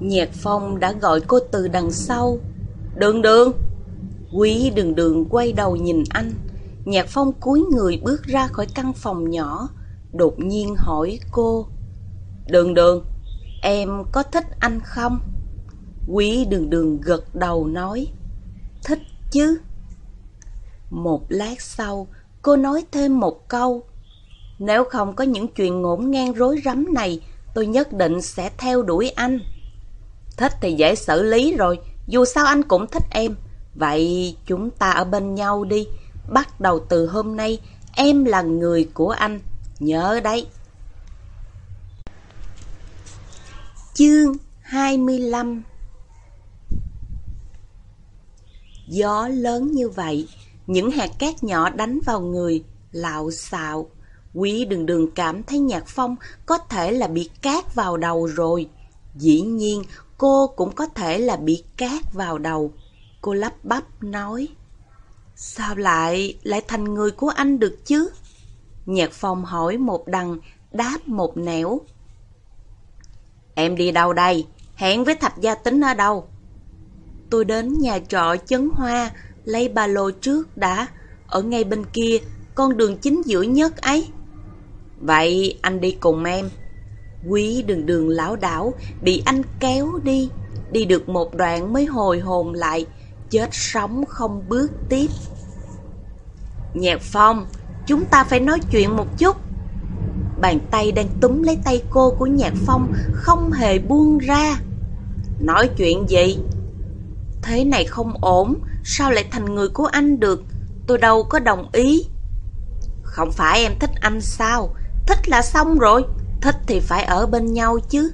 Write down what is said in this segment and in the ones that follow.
Nhạc phong đã gọi cô từ đằng sau. Đường đường! Quý đường đường quay đầu nhìn anh. Nhạc phong cúi người bước ra khỏi căn phòng nhỏ. Đột nhiên hỏi cô. Đường đường, em có thích anh không? Quý đường đường gật đầu nói. Thích chứ. Một lát sau, cô nói thêm một câu. Nếu không có những chuyện ngổn ngang rối rắm này, tôi nhất định sẽ theo đuổi anh. Thích thì dễ xử lý rồi, dù sao anh cũng thích em. Vậy chúng ta ở bên nhau đi. Bắt đầu từ hôm nay, em là người của anh. Nhớ đấy. Chương 25 Gió lớn như vậy, những hạt cát nhỏ đánh vào người, lạo xạo. Quý đường đường cảm thấy nhạc phong có thể là bị cát vào đầu rồi. Dĩ nhiên, cô cũng có thể là bị cát vào đầu. Cô lắp bắp nói. Sao lại, lại thành người của anh được chứ? Nhạc phong hỏi một đằng, đáp một nẻo. Em đi đâu đây? Hẹn với thạch gia tính ở đâu? Tôi đến nhà trọ Chấn Hoa, lấy ba lô trước đã, ở ngay bên kia, con đường chính giữa nhất ấy. Vậy anh đi cùng em. Quý đường đường lão đảo, bị anh kéo đi, đi được một đoạn mới hồi hồn lại, chết sống không bước tiếp. Nhạc Phong, chúng ta phải nói chuyện một chút. Bàn tay đang túm lấy tay cô của Nhạc Phong không hề buông ra. Nói chuyện gì? Thế này không ổn, sao lại thành người của anh được? Tôi đâu có đồng ý. Không phải em thích anh sao? Thích là xong rồi, thích thì phải ở bên nhau chứ.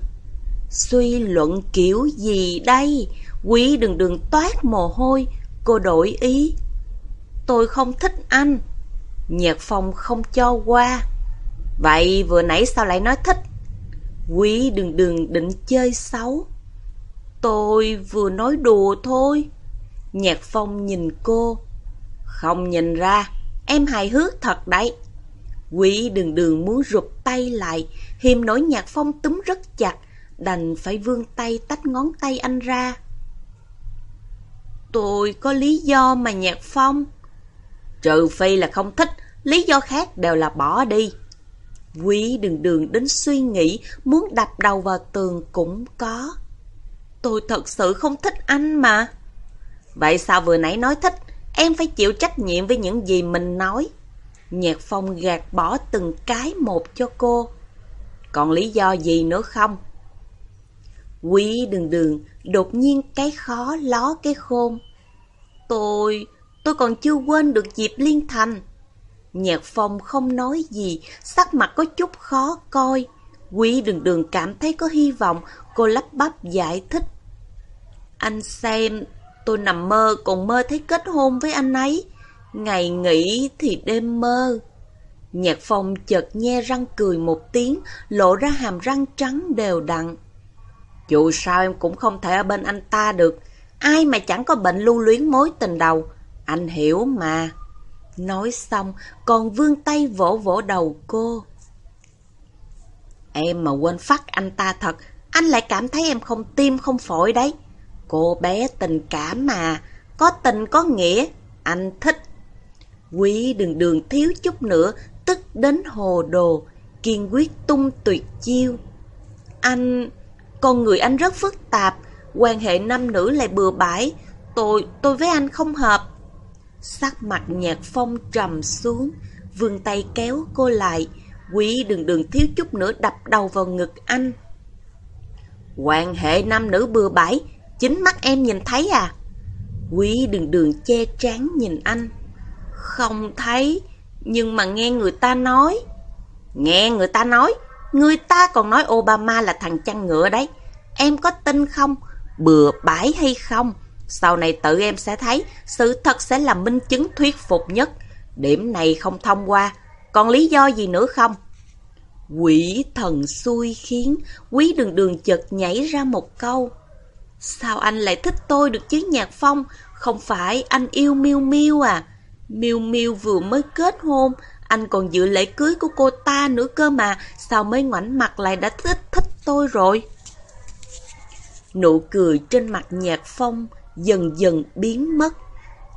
Suy luận kiểu gì đây? Quý đừng đừng toát mồ hôi, cô đổi ý. Tôi không thích anh. Nhạc phong không cho qua. Vậy vừa nãy sao lại nói thích? Quý đừng đừng định chơi xấu. Tôi vừa nói đùa thôi. Nhạc phong nhìn cô. Không nhìn ra, em hài hước thật đấy. Quý đừng đừng muốn rụt tay lại, hiềm nổi nhạc phong túm rất chặt, đành phải vươn tay tách ngón tay anh ra. Tôi có lý do mà nhạc phong. Trừ phi là không thích, lý do khác đều là bỏ đi. Quý đường đường đến suy nghĩ, muốn đập đầu vào tường cũng có. Tôi thật sự không thích anh mà. Vậy sao vừa nãy nói thích, em phải chịu trách nhiệm với những gì mình nói. Nhạc phong gạt bỏ từng cái một cho cô. Còn lý do gì nữa không? Quý đường đường, đột nhiên cái khó ló cái khôn. Tôi, tôi còn chưa quên được dịp liên thành. Nhạc phong không nói gì, sắc mặt có chút khó coi. Quý đường đường cảm thấy có hy vọng, cô lắp bắp giải thích. Anh xem, tôi nằm mơ còn mơ thấy kết hôn với anh ấy. Ngày nghỉ thì đêm mơ. Nhạc phong chợt nhe răng cười một tiếng, lộ ra hàm răng trắng đều đặn. Dù sao em cũng không thể ở bên anh ta được. Ai mà chẳng có bệnh lưu luyến mối tình đầu. Anh hiểu mà. Nói xong, còn vươn tay vỗ vỗ đầu cô. Em mà quên phát anh ta thật, anh lại cảm thấy em không tim không phổi đấy. Cô bé tình cảm mà, có tình có nghĩa, anh thích. Quý đường đường thiếu chút nữa, tức đến hồ đồ, kiên quyết tung tuyệt chiêu. Anh, con người anh rất phức tạp, quan hệ nam nữ lại bừa bãi, tôi, tôi với anh không hợp. Sắc mặt nhạc phong trầm xuống, vươn tay kéo cô lại, quý đường đường thiếu chút nữa đập đầu vào ngực anh. Quan hệ nam nữ bừa bãi, chính mắt em nhìn thấy à? Quý đường đường che trán nhìn anh. Không thấy, nhưng mà nghe người ta nói. Nghe người ta nói, người ta còn nói Obama là thằng chăn ngựa đấy. Em có tin không? Bừa bãi hay không? Sau này tự em sẽ thấy, sự thật sẽ là minh chứng thuyết phục nhất. Điểm này không thông qua, còn lý do gì nữa không? Quỷ thần xui khiến, quý đường đường chợt nhảy ra một câu. Sao anh lại thích tôi được chứ Nhạc Phong? Không phải anh yêu Miêu Miêu à? Miu miu vừa mới kết hôn, anh còn dự lễ cưới của cô ta nữa cơ mà, sao mới ngoảnh mặt lại đã thích thích tôi rồi? Nụ cười trên mặt nhạc phong dần dần biến mất.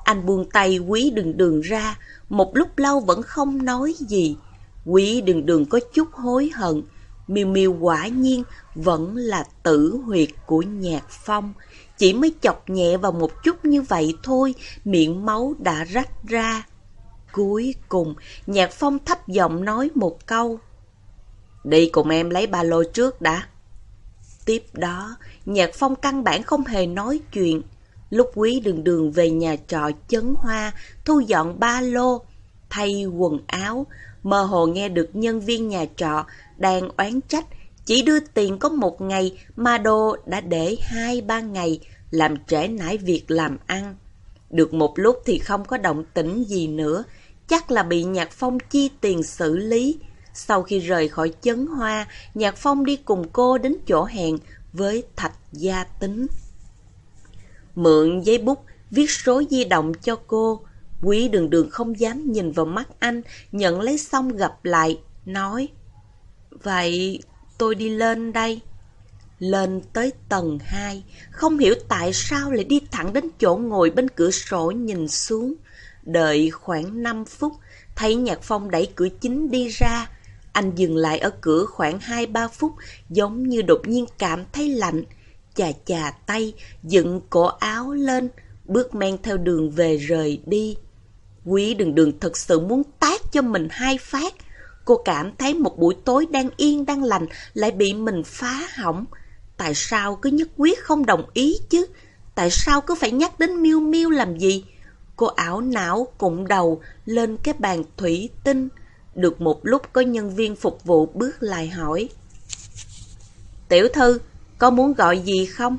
Anh buông tay quý đường đường ra, một lúc lâu vẫn không nói gì. Quý đường đường có chút hối hận. Miêu miêu quả nhiên vẫn là tử huyệt của nhạc phong. Chỉ mới chọc nhẹ vào một chút như vậy thôi, miệng máu đã rách ra. Cuối cùng, nhạc phong thấp giọng nói một câu. Đi cùng em lấy ba lô trước đã. Tiếp đó, nhạc phong căn bản không hề nói chuyện. Lúc quý đường đường về nhà trọ chấn hoa, thu dọn ba lô, thay quần áo, mơ hồ nghe được nhân viên nhà trọ đang oán trách, chỉ đưa tiền có một ngày mà đồ đã để hai ba ngày, làm trễ nải việc làm ăn. Được một lúc thì không có động tĩnh gì nữa, chắc là bị Nhạc Phong chi tiền xử lý. Sau khi rời khỏi chấn hoa, Nhạc Phong đi cùng cô đến chỗ hẹn với Thạch Gia Tính. Mượn giấy bút, viết số di động cho cô. Quý đường đường không dám nhìn vào mắt anh, nhận lấy xong gặp lại, nói Vậy tôi đi lên đây. Lên tới tầng 2, không hiểu tại sao lại đi thẳng đến chỗ ngồi bên cửa sổ nhìn xuống. Đợi khoảng 5 phút, thấy Nhạc Phong đẩy cửa chính đi ra. Anh dừng lại ở cửa khoảng 2-3 phút, giống như đột nhiên cảm thấy lạnh. Chà chà tay, dựng cổ áo lên, bước men theo đường về rời đi. Quý đường đường thật sự muốn tát cho mình hai phát. Cô cảm thấy một buổi tối đang yên đang lành lại bị mình phá hỏng. Tại sao cứ nhất quyết không đồng ý chứ? Tại sao cứ phải nhắc đến miêu miêu làm gì? Cô ảo não cụng đầu lên cái bàn thủy tinh. Được một lúc có nhân viên phục vụ bước lại hỏi. Tiểu thư, có muốn gọi gì không?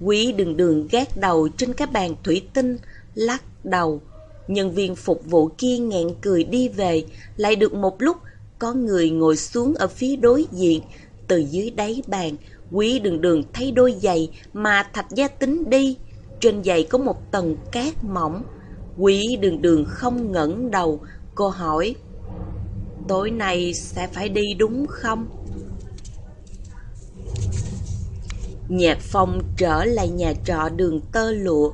Quý đường đường gác đầu trên cái bàn thủy tinh, lắc đầu. Nhân viên phục vụ kia nghẹn cười đi về, lại được một lúc có người ngồi xuống ở phía đối diện. Từ dưới đáy bàn, quý đường đường thấy đôi giày mà thạch gia tính đi. Trên giày có một tầng cát mỏng. Quý đường đường không ngẩng đầu, cô hỏi Tối nay sẽ phải đi đúng không? Nhạc Phong trở lại nhà trọ đường tơ lụa.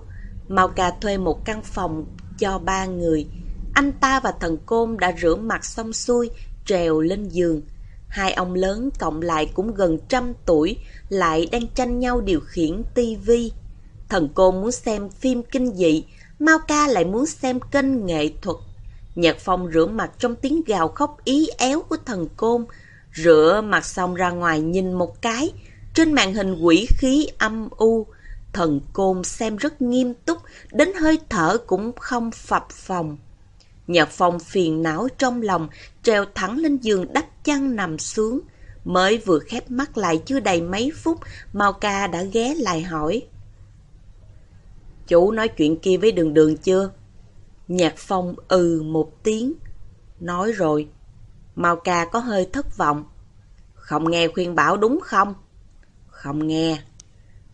Mao Ca thuê một căn phòng cho ba người. Anh ta và thần côn đã rửa mặt xong xuôi, trèo lên giường. Hai ông lớn cộng lại cũng gần trăm tuổi, lại đang tranh nhau điều khiển tivi. Thần côn muốn xem phim kinh dị, Mao Ca lại muốn xem kênh nghệ thuật. Nhật Phong rửa mặt trong tiếng gào khóc ý éo của thần côn. Rửa mặt xong ra ngoài nhìn một cái, trên màn hình quỷ khí âm u, thần côn xem rất nghiêm túc, đến hơi thở cũng không phập phòng. Nhật Phong phiền não trong lòng, treo thẳng lên giường đắp chăn nằm xuống. Mới vừa khép mắt lại chưa đầy mấy phút, Mao Ca đã ghé lại hỏi. Chú nói chuyện kia với đường đường chưa? Nhạc Phong ừ một tiếng. Nói rồi. Mao Ca có hơi thất vọng. Không nghe khuyên bảo đúng không? Không nghe.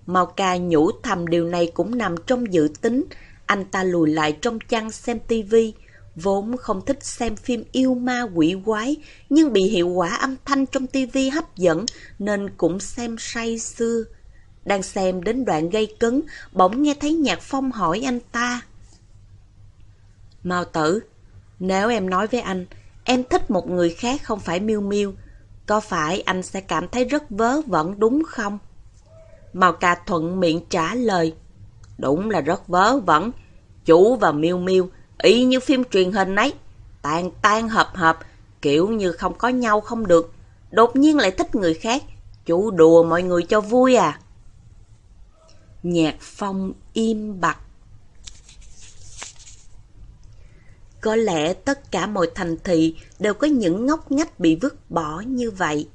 Mao ca nhủ thầm điều này cũng nằm trong dự tính. Anh ta lùi lại trong chăn xem tivi Vốn không thích xem phim yêu ma quỷ quái, nhưng bị hiệu quả âm thanh trong tivi hấp dẫn nên cũng xem say sưa. Đang xem đến đoạn gây cấn, bỗng nghe thấy Nhạc Phong hỏi anh ta. Mao tử, nếu em nói với anh, em thích một người khác không phải miêu miêu có phải anh sẽ cảm thấy rất vớ vẩn đúng không? Mao ca thuận miệng trả lời. Đúng là rất vớ vẩn. Chủ và miêu miêu, y như phim truyền hình ấy. Tan tan hợp hợp, kiểu như không có nhau không được. Đột nhiên lại thích người khác. Chủ đùa mọi người cho vui à? Nhạc phong im bặt. Có lẽ tất cả mọi thành thị đều có những ngóc ngách bị vứt bỏ như vậy.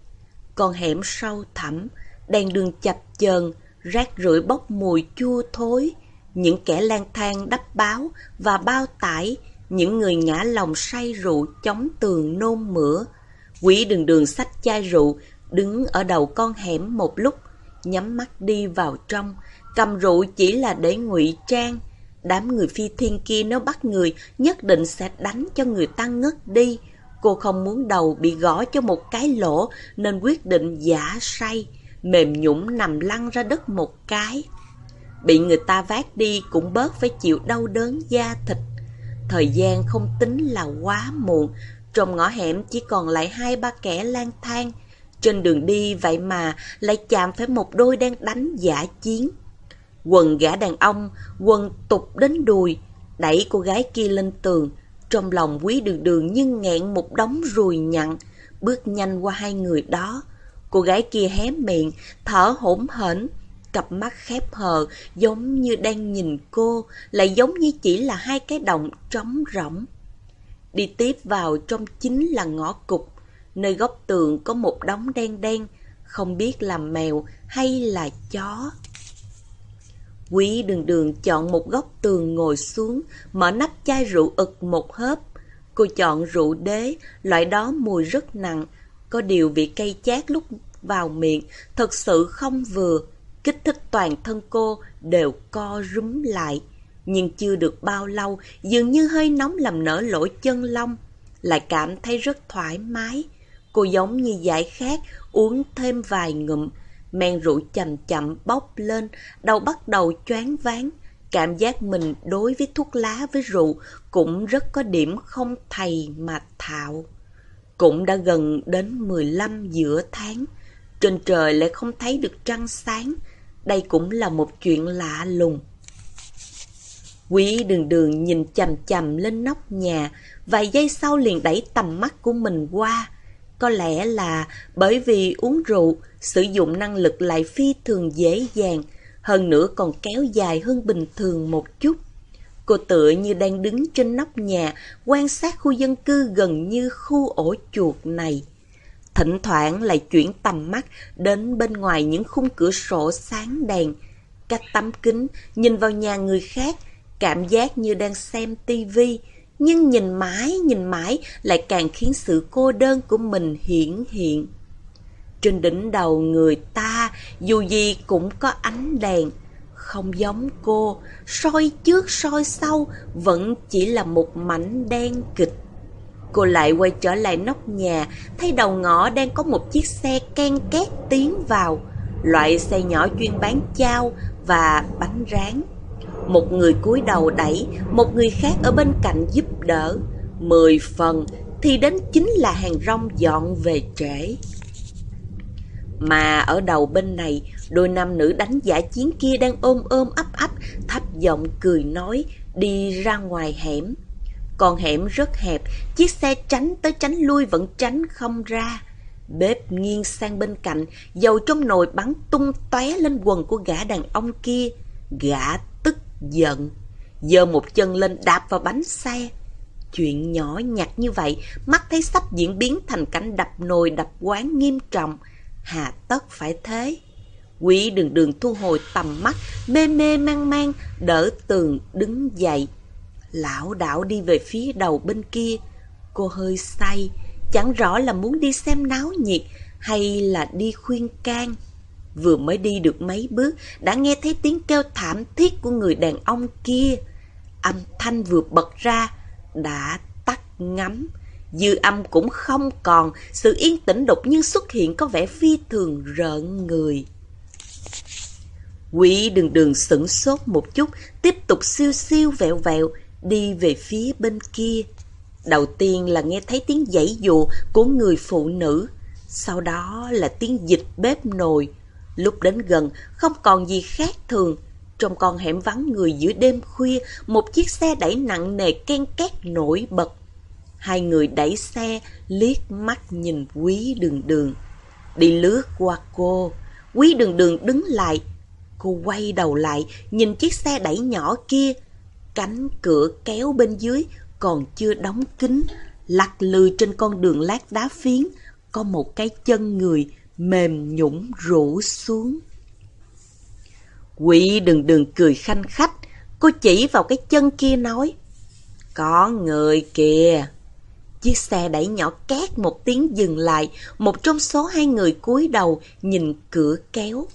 Còn hẻm sâu thẳm, đèn đường chập chờn, rác rưởi bốc mùi chua thối, những kẻ lang thang đắp báo và bao tải, những người ngã lòng say rượu chống tường nôn mửa. Quỷ đường đường sách chai rượu, đứng ở đầu con hẻm một lúc, nhắm mắt đi vào trong, cầm rượu chỉ là để ngụy trang, Đám người phi thiên kia nếu bắt người, nhất định sẽ đánh cho người ta ngất đi. Cô không muốn đầu bị gõ cho một cái lỗ, nên quyết định giả say mềm nhũng nằm lăn ra đất một cái. Bị người ta vác đi cũng bớt phải chịu đau đớn da thịt. Thời gian không tính là quá muộn, trong ngõ hẻm chỉ còn lại hai ba kẻ lang thang. Trên đường đi vậy mà lại chạm phải một đôi đang đánh giả chiến. Quần gã đàn ông, quần tục đến đùi, đẩy cô gái kia lên tường. Trong lòng quý đường đường nhưng nghẹn một đống ruồi nhặn, bước nhanh qua hai người đó. Cô gái kia hé miệng, thở hổn hển, cặp mắt khép hờ giống như đang nhìn cô, lại giống như chỉ là hai cái động trống rỗng. Đi tiếp vào trong chính là ngõ cục, nơi góc tường có một đống đen đen, không biết là mèo hay là chó. Quý đường đường chọn một góc tường ngồi xuống, mở nắp chai rượu ực một hớp. Cô chọn rượu đế, loại đó mùi rất nặng, có điều vị cay chát lúc vào miệng thật sự không vừa, kích thích toàn thân cô đều co rúm lại. Nhưng chưa được bao lâu, dường như hơi nóng làm nở lỗ chân lông, lại cảm thấy rất thoải mái. Cô giống như giải khát, uống thêm vài ngụm, men rượu chậm chậm bốc lên, đầu bắt đầu choáng váng. Cảm giác mình đối với thuốc lá với rượu cũng rất có điểm không thầy mà thạo. Cũng đã gần đến 15 giữa tháng, trên trời lại không thấy được trăng sáng. Đây cũng là một chuyện lạ lùng. Quý đường đường nhìn chằm chằm lên nóc nhà, vài giây sau liền đẩy tầm mắt của mình qua. Có lẽ là bởi vì uống rượu, sử dụng năng lực lại phi thường dễ dàng, hơn nữa còn kéo dài hơn bình thường một chút. Cô tựa như đang đứng trên nóc nhà, quan sát khu dân cư gần như khu ổ chuột này. Thỉnh thoảng lại chuyển tầm mắt đến bên ngoài những khung cửa sổ sáng đèn. Cách tấm kính, nhìn vào nhà người khác, cảm giác như đang xem tivi nhưng nhìn mãi nhìn mãi lại càng khiến sự cô đơn của mình hiển hiện. Trên đỉnh đầu người ta dù gì cũng có ánh đèn, không giống cô, soi trước soi sau vẫn chỉ là một mảnh đen kịch. Cô lại quay trở lại nóc nhà, thấy đầu ngõ đang có một chiếc xe ken két tiến vào, loại xe nhỏ chuyên bán chao và bánh rán. Một người cúi đầu đẩy, một người khác ở bên cạnh giúp đỡ. Mười phần thì đến chính là hàng rong dọn về trễ. Mà ở đầu bên này, đôi nam nữ đánh giả chiến kia đang ôm ôm ấp ấp, thấp giọng cười nói, đi ra ngoài hẻm. Còn hẻm rất hẹp, chiếc xe tránh tới tránh lui vẫn tránh không ra. Bếp nghiêng sang bên cạnh, dầu trong nồi bắn tung tóe lên quần của gã đàn ông kia. Gã tức giận, giơ một chân lên đạp vào bánh xe. Chuyện nhỏ nhặt như vậy, mắt thấy sắp diễn biến thành cảnh đập nồi đập quán nghiêm trọng. Hà tất phải thế. Quý đường đường thu hồi tầm mắt, mê mê mang mang, đỡ tường đứng dậy. Lão đảo đi về phía đầu bên kia. Cô hơi say, chẳng rõ là muốn đi xem náo nhiệt hay là đi khuyên can. Vừa mới đi được mấy bước, đã nghe thấy tiếng kêu thảm thiết của người đàn ông kia. Âm thanh vừa bật ra, đã tắt ngắm. Dư âm cũng không còn, sự yên tĩnh đột nhiên xuất hiện có vẻ phi thường rợn người. Quỷ đường đường sửng sốt một chút, tiếp tục siêu siêu vẹo vẹo, đi về phía bên kia. Đầu tiên là nghe thấy tiếng giãy dụ của người phụ nữ, sau đó là tiếng dịch bếp nồi, Lúc đến gần, không còn gì khác thường. Trong con hẻm vắng người giữa đêm khuya, một chiếc xe đẩy nặng nề ken két nổi bật. Hai người đẩy xe, liếc mắt nhìn quý đường đường. Đi lướt qua cô, quý đường đường đứng lại. Cô quay đầu lại, nhìn chiếc xe đẩy nhỏ kia. Cánh cửa kéo bên dưới, còn chưa đóng kín. Lặt lư trên con đường lát đá phiến, có một cái chân người mềm nhũng rũ xuống. Quỷ đừng đừng cười khanh khách, cô chỉ vào cái chân kia nói, có người kìa. Chiếc xe đẩy nhỏ két một tiếng dừng lại, một trong số hai người cúi đầu nhìn cửa kéo.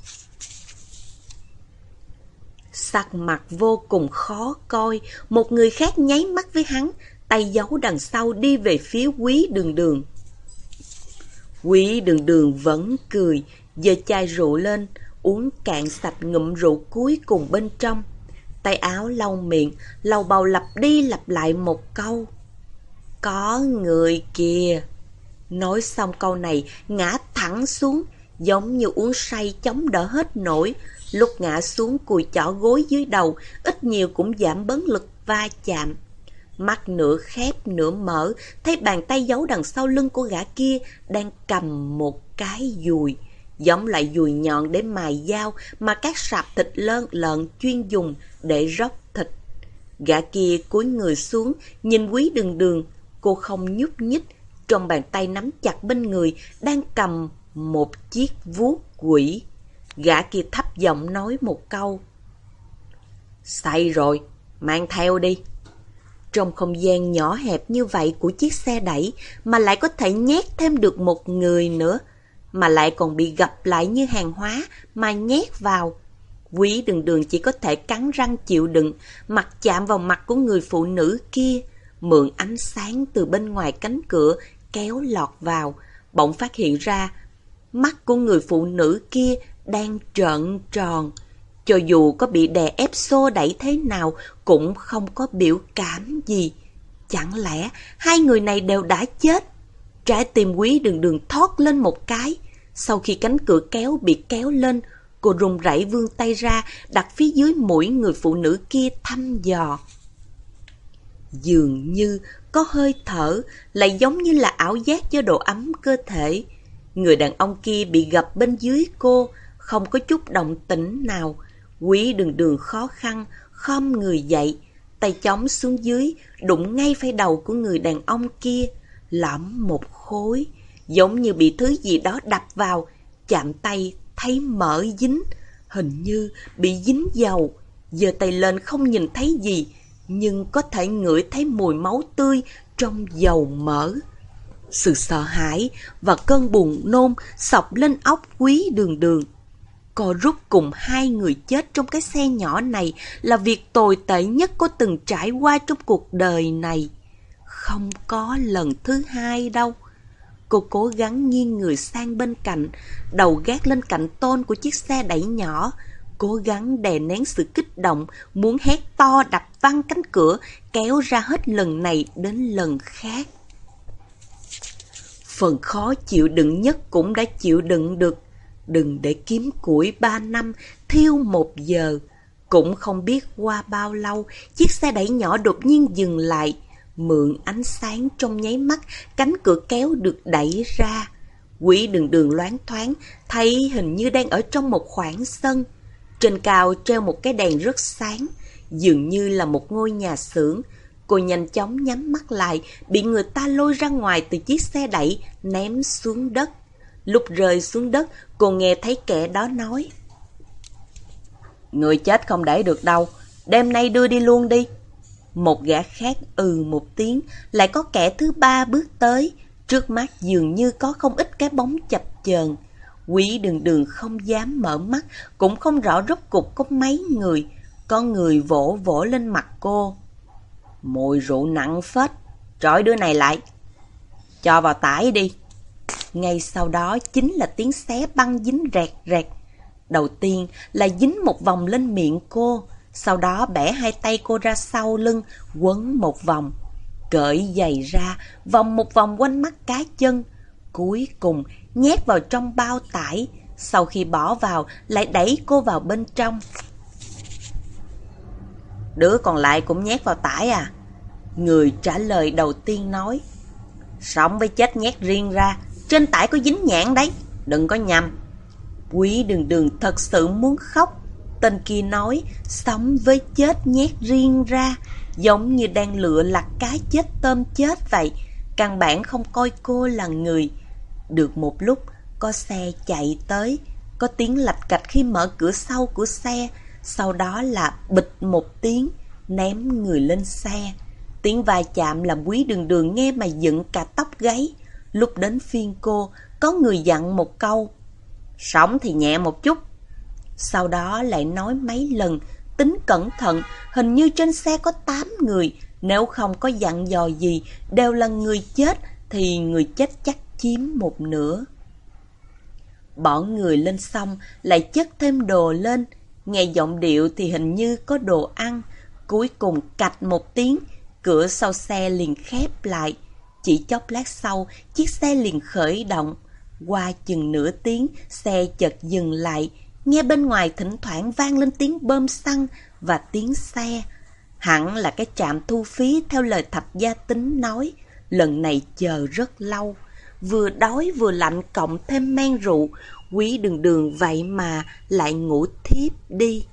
Sắc mặt vô cùng khó coi, một người khác nháy mắt với hắn, tay giấu đằng sau đi về phía quý đường đường. Quý đường đường vẫn cười, giơ chai rượu lên, uống cạn sạch ngụm rượu cuối cùng bên trong. Tay áo lau miệng, lau bầu lặp đi lặp lại một câu. Có người kìa. Nói xong câu này, ngã thẳng xuống, giống như uống say chống đỡ hết nổi. Lúc ngã xuống cùi chỏ gối dưới đầu, ít nhiều cũng giảm bấn lực va chạm. Mắt nửa khép nửa mở, thấy bàn tay giấu đằng sau lưng của gã kia đang cầm một cái dùi. Giống loại dùi nhọn để mài dao mà các sạp thịt lợn lợn chuyên dùng để róc thịt. Gã kia cúi người xuống, nhìn quý đường đường, cô không nhúc nhích, trong bàn tay nắm chặt bên người đang cầm một chiếc vuốt quỷ. Gã kia thấp giọng nói một câu. Say rồi, mang theo đi. Trong không gian nhỏ hẹp như vậy của chiếc xe đẩy mà lại có thể nhét thêm được một người nữa, mà lại còn bị gặp lại như hàng hóa mà nhét vào. Quý đường đường chỉ có thể cắn răng chịu đựng, mặt chạm vào mặt của người phụ nữ kia, mượn ánh sáng từ bên ngoài cánh cửa kéo lọt vào, bỗng phát hiện ra mắt của người phụ nữ kia đang trợn tròn. Cho dù có bị đè ép xô đẩy thế nào cũng không có biểu cảm gì. Chẳng lẽ hai người này đều đã chết? Trái tim quý đường đường thoát lên một cái. Sau khi cánh cửa kéo bị kéo lên, cô run rẩy vươn tay ra đặt phía dưới mũi người phụ nữ kia thăm dò. Dường như có hơi thở, lại giống như là ảo giác do độ ấm cơ thể. Người đàn ông kia bị gập bên dưới cô, không có chút động tĩnh nào. Quý đường đường khó khăn, khom người dậy, tay chống xuống dưới, đụng ngay phải đầu của người đàn ông kia, lõm một khối, giống như bị thứ gì đó đập vào, chạm tay thấy mỡ dính, hình như bị dính dầu. Giờ tay lên không nhìn thấy gì, nhưng có thể ngửi thấy mùi máu tươi trong dầu mỡ. Sự sợ hãi và cơn buồn nôn sọc lên óc quý đường đường cò rút cùng hai người chết trong cái xe nhỏ này là việc tồi tệ nhất cô từng trải qua trong cuộc đời này. Không có lần thứ hai đâu. Cô cố gắng nghiêng người sang bên cạnh, đầu gác lên cạnh tôn của chiếc xe đẩy nhỏ, cố gắng đè nén sự kích động, muốn hét to đập văng cánh cửa, kéo ra hết lần này đến lần khác. Phần khó chịu đựng nhất cũng đã chịu đựng được. Đừng để kiếm củi ba năm, thiêu một giờ. Cũng không biết qua bao lâu, chiếc xe đẩy nhỏ đột nhiên dừng lại. Mượn ánh sáng trong nháy mắt, cánh cửa kéo được đẩy ra. Quỷ đường đường loáng thoáng, thấy hình như đang ở trong một khoảng sân. Trên cao treo một cái đèn rất sáng, dường như là một ngôi nhà xưởng. Cô nhanh chóng nhắm mắt lại, bị người ta lôi ra ngoài từ chiếc xe đẩy, ném xuống đất. Lúc rơi xuống đất, cô nghe thấy kẻ đó nói. Người chết không để được đâu, đêm nay đưa đi luôn đi. Một gã khác ừ một tiếng, lại có kẻ thứ ba bước tới. Trước mắt dường như có không ít cái bóng chập chờn. Quý đường đường không dám mở mắt, cũng không rõ rốt cục có mấy người. Có người vỗ vỗ lên mặt cô. Mùi rượu nặng phết, trói đứa này lại. Cho vào tải đi. Ngay sau đó chính là tiếng xé băng dính rẹt rẹt. Đầu tiên là dính một vòng lên miệng cô, sau đó bẻ hai tay cô ra sau lưng, quấn một vòng. Cởi giày ra, vòng một vòng quanh mắt cá chân. Cuối cùng nhét vào trong bao tải, sau khi bỏ vào lại đẩy cô vào bên trong. Đứa còn lại cũng nhét vào tải à? Người trả lời đầu tiên nói. Sống với chết nhét riêng ra, trên tải có dính nhãn đấy, đừng có nhầm. Quý đường đường thật sự muốn khóc. Tên kia nói, sống với chết nhét riêng ra, giống như đang lựa lặt cá chết tôm chết vậy. Căn bản không coi cô là người. Được một lúc, có xe chạy tới, có tiếng lạch cạch khi mở cửa sau của xe, sau đó là bịch một tiếng, ném người lên xe. Tiếng va chạm làm quý đường đường nghe mà dựng cả tóc gáy. Lúc đến phiên cô, có người dặn một câu. Sống thì nhẹ một chút. Sau đó lại nói mấy lần, tính cẩn thận, hình như trên xe có 8 người. Nếu không có dặn dò gì, đều là người chết, thì người chết chắc chiếm một nửa. Bỏ người lên xong, lại chất thêm đồ lên. Nghe giọng điệu thì hình như có đồ ăn. Cuối cùng cạch một tiếng, cửa sau xe liền khép lại. Chỉ chốc lát sau, chiếc xe liền khởi động. Qua chừng nửa tiếng, xe chợt dừng lại. Nghe bên ngoài thỉnh thoảng vang lên tiếng bơm xăng và tiếng xe. Hẳn là cái trạm thu phí theo lời thập gia tính nói. Lần này chờ rất lâu. Vừa đói vừa lạnh cộng thêm men rượu. Quý đường đường vậy mà lại ngủ thiếp đi.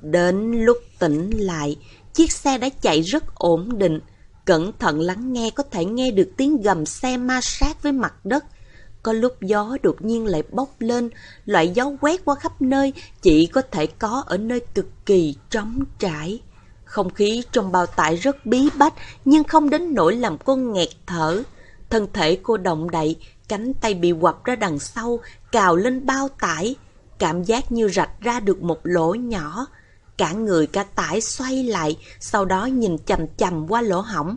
Đến lúc tỉnh lại, chiếc xe đã chạy rất ổn định. Cẩn thận lắng nghe có thể nghe được tiếng gầm xe ma sát với mặt đất. Có lúc gió đột nhiên lại bốc lên, loại gió quét qua khắp nơi chỉ có thể có ở nơi cực kỳ trống trải. Không khí trong bao tải rất bí bách nhưng không đến nỗi làm cô nghẹt thở. Thân thể cô động đậy, cánh tay bị quặp ra đằng sau, cào lên bao tải. Cảm giác như rạch ra được một lỗ nhỏ. Cả người cả tải xoay lại, sau đó nhìn chầm chầm qua lỗ hỏng.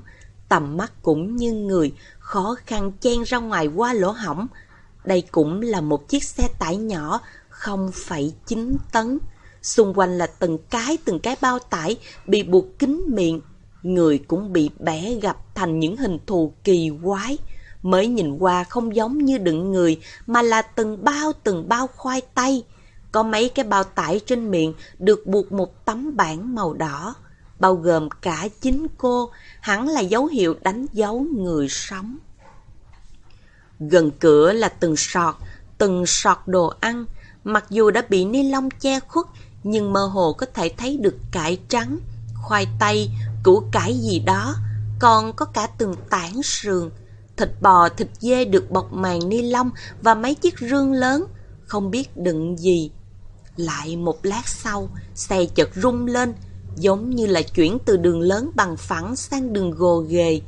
Tầm mắt cũng như người, khó khăn chen ra ngoài qua lỗ hỏng. Đây cũng là một chiếc xe tải nhỏ, 0,9 tấn. Xung quanh là từng cái từng cái bao tải bị buộc kín miệng. Người cũng bị bẻ gặp thành những hình thù kỳ quái. Mới nhìn qua không giống như đựng người mà là từng bao từng bao khoai tây. Có mấy cái bao tải trên miệng được buộc một tấm bảng màu đỏ, bao gồm cả chính cô, hẳn là dấu hiệu đánh dấu người sống. Gần cửa là từng sọt, từng sọt đồ ăn, mặc dù đã bị ni lông che khuất, nhưng mơ hồ có thể thấy được cải trắng, khoai tây, củ cải gì đó, còn có cả từng tảng sườn. Thịt bò, thịt dê được bọc màng ni lông và mấy chiếc rương lớn, không biết đựng gì. Lại một lát sau, xe chợt rung lên, giống như là chuyển từ đường lớn bằng phẳng sang đường gồ ghề.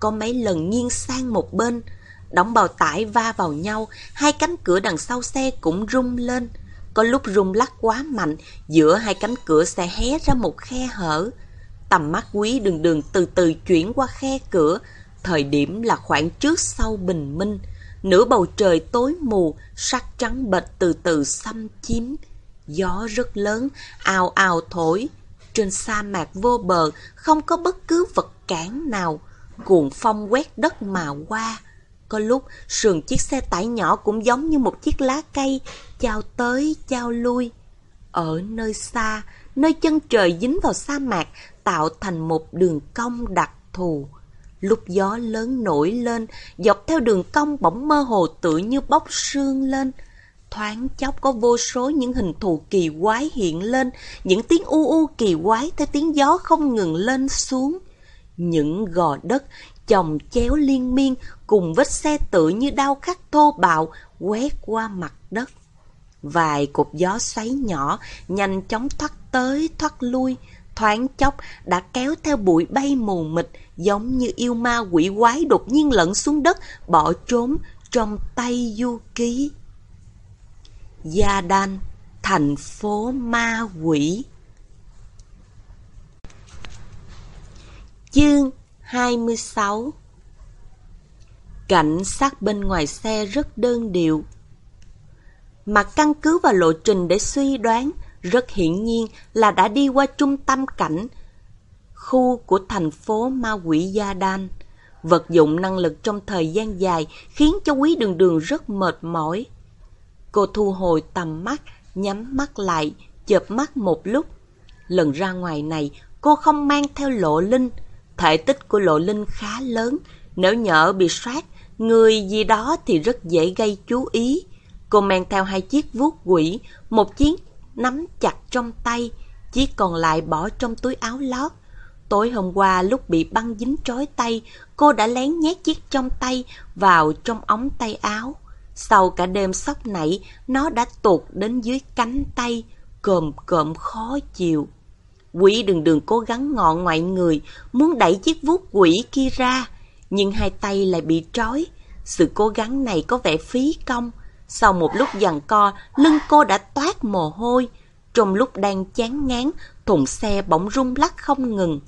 Có mấy lần nghiêng sang một bên, đóng bào tải va vào nhau, hai cánh cửa đằng sau xe cũng rung lên. Có lúc rung lắc quá mạnh, giữa hai cánh cửa xe hé ra một khe hở. Tầm mắt quý đường đường từ từ chuyển qua khe cửa, thời điểm là khoảng trước sau bình minh. Nửa bầu trời tối mù, sắc trắng bệch từ từ xâm chiếm. Gió rất lớn, ào ào thổi. Trên sa mạc vô bờ, không có bất cứ vật cản nào. Cuồng phong quét đất mà qua. Có lúc, sườn chiếc xe tải nhỏ cũng giống như một chiếc lá cây, chao tới, chao lui. Ở nơi xa, nơi chân trời dính vào sa mạc, tạo thành một đường cong đặc thù. Lúc gió lớn nổi lên, dọc theo đường cong bỗng mơ hồ tự như bốc sương lên. Thoáng chốc có vô số những hình thù kỳ quái hiện lên, những tiếng u u kỳ quái theo tiếng gió không ngừng lên xuống. Những gò đất chồng chéo liên miên cùng vết xe tự như đau khắc thô bạo quét qua mặt đất. Vài cột gió xoáy nhỏ nhanh chóng thoát tới thoát lui, thoáng chốc đã kéo theo bụi bay mù mịt giống như yêu ma quỷ quái đột nhiên lẫn xuống đất bỏ trốn trong tay du ký. Gia Đan, thành phố ma quỷ. Chương 26 Cảnh sát bên ngoài xe rất đơn điệu. Mà căn cứ vào lộ trình để suy đoán, rất hiển nhiên là đã đi qua trung tâm cảnh, khu của thành phố ma quỷ Gia Đan. Vật dụng năng lực trong thời gian dài khiến cho quý đường đường rất mệt mỏi. Cô thu hồi tầm mắt, nhắm mắt lại, chợp mắt một lúc. Lần ra ngoài này, cô không mang theo lộ linh. Thể tích của lộ linh khá lớn, nếu nhỡ bị soát, người gì đó thì rất dễ gây chú ý. Cô mang theo hai chiếc vuốt quỷ, một chiếc nắm chặt trong tay, chiếc còn lại bỏ trong túi áo lót. Tối hôm qua lúc bị băng dính trói tay, cô đã lén nhét chiếc trong tay vào trong ống tay áo. Sau cả đêm sóc nảy, nó đã tụt đến dưới cánh tay, cồm cộm khó chịu. Quỷ đường đường cố gắng ngọn ngoại người, muốn đẩy chiếc vuốt quỷ kia ra, nhưng hai tay lại bị trói. Sự cố gắng này có vẻ phí công. Sau một lúc giằng co, lưng cô đã toát mồ hôi. Trong lúc đang chán ngán, thùng xe bỗng rung lắc không ngừng.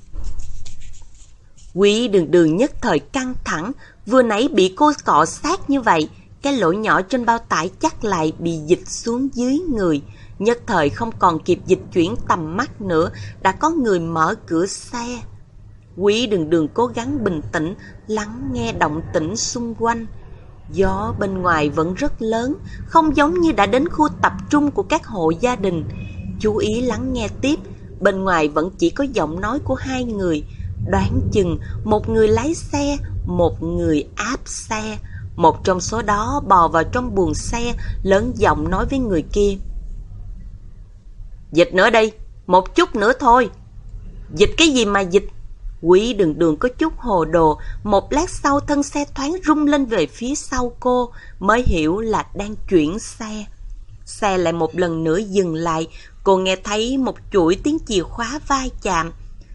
quỷ đường đường nhất thời căng thẳng, vừa nãy bị cô cọ sát như vậy, cái lỗ nhỏ trên bao tải chắc lại bị dịch xuống dưới người. Nhất thời không còn kịp dịch chuyển tầm mắt nữa, đã có người mở cửa xe. Quý đường đường cố gắng bình tĩnh, lắng nghe động tĩnh xung quanh. Gió bên ngoài vẫn rất lớn, không giống như đã đến khu tập trung của các hộ gia đình. Chú ý lắng nghe tiếp, bên ngoài vẫn chỉ có giọng nói của hai người. Đoán chừng một người lái xe, một người áp xe. Một trong số đó bò vào trong buồng xe, lớn giọng nói với người kia. Dịch nữa đi, một chút nữa thôi. Dịch cái gì mà dịch? Quý đường đường có chút hồ đồ, một lát sau thân xe thoáng rung lên về phía sau cô, mới hiểu là đang chuyển xe. Xe lại một lần nữa dừng lại, cô nghe thấy một chuỗi tiếng chìa khóa vai chạm.